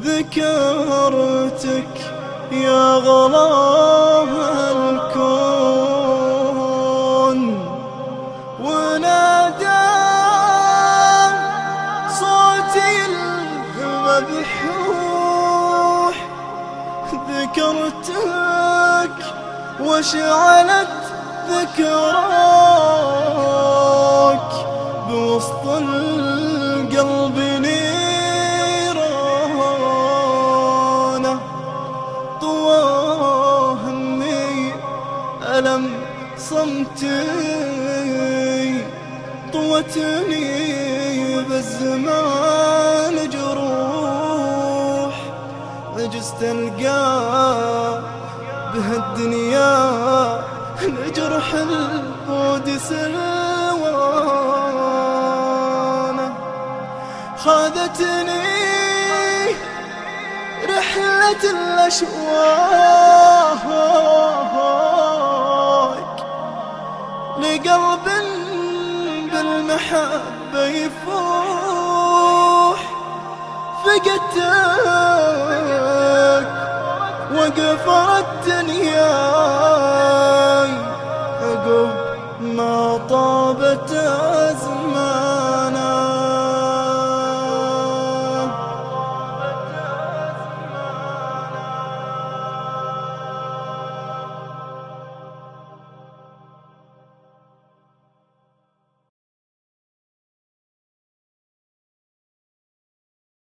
ذكرتك يا غلاها الكون. ونادى صوتي المبحوح ذكرتك وشعلت ذكراك بوسط القلب ألم صمتي طوتني بالزمان جروح عجزت القاه بهالدنيا نجرح البود سلوانه خاذتني رحلة الأشواق. لقلب بالمحبة يفوح. فقدتك وقفرت دنياي عقب ما طابت